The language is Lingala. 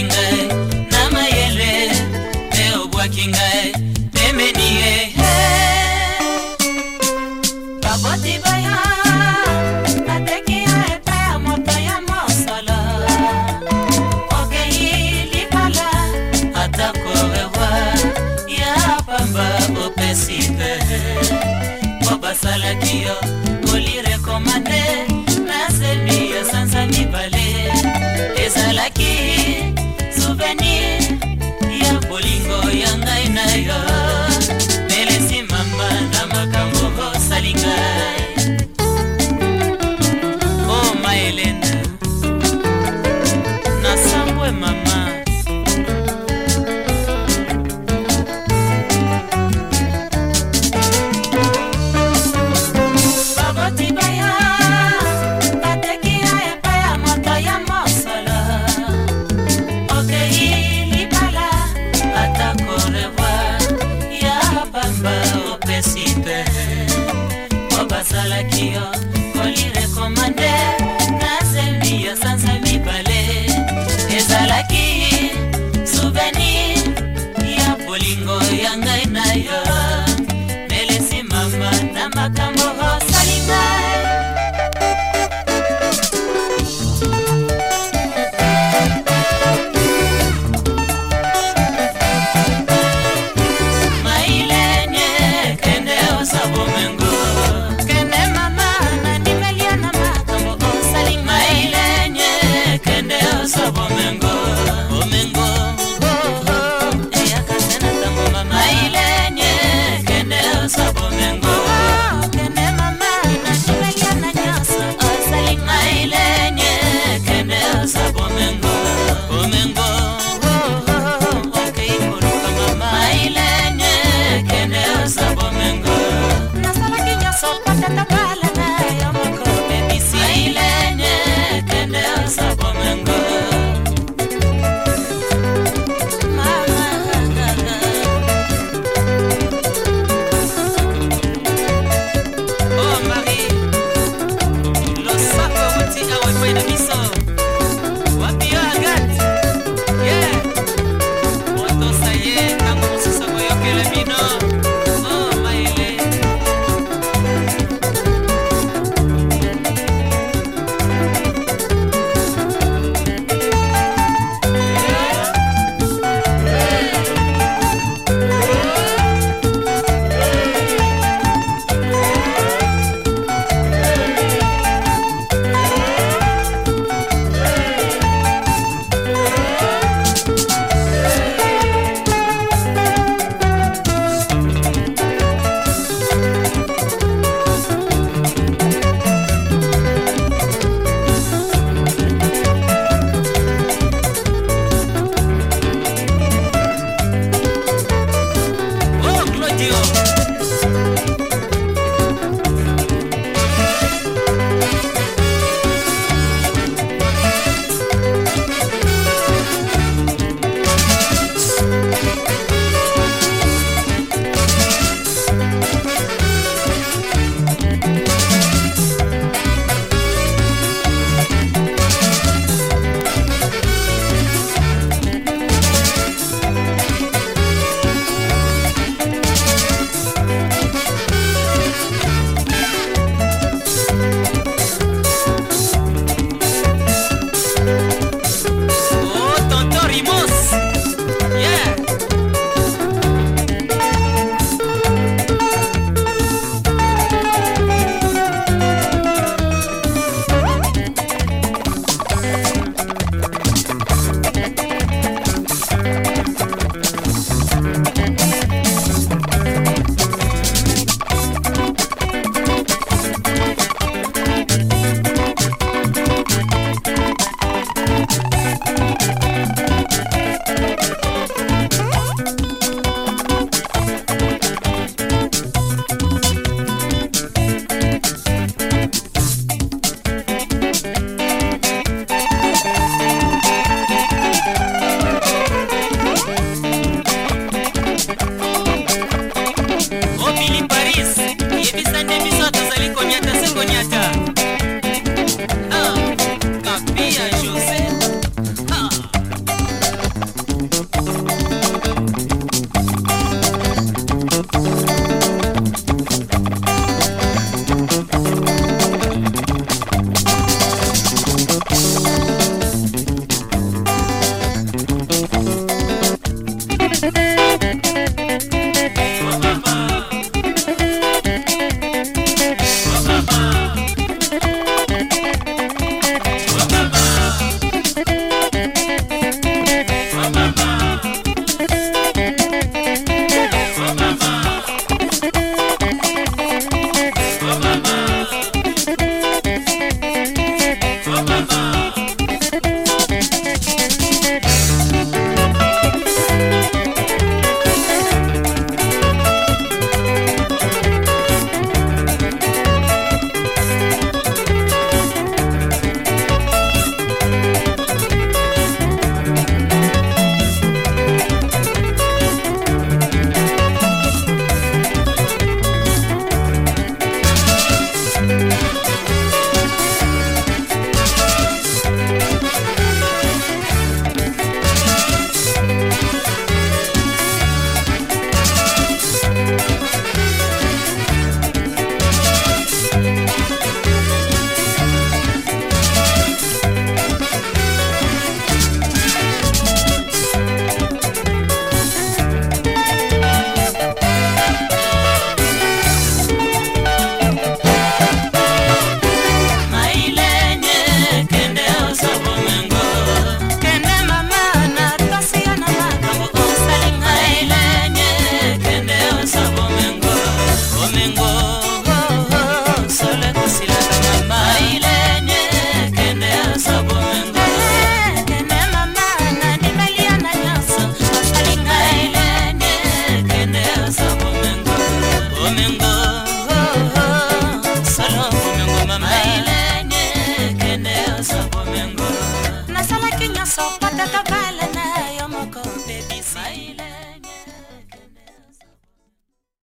obwaki ngai na mayele te obwaki ngai pemeni ye baboti baya ateki yo epa ya moto ya mosolo okei libala atako rewa ya pamba opesi te po basalaki yo olirekomande nasemi yo sansa mibale ezalaki I like you. esta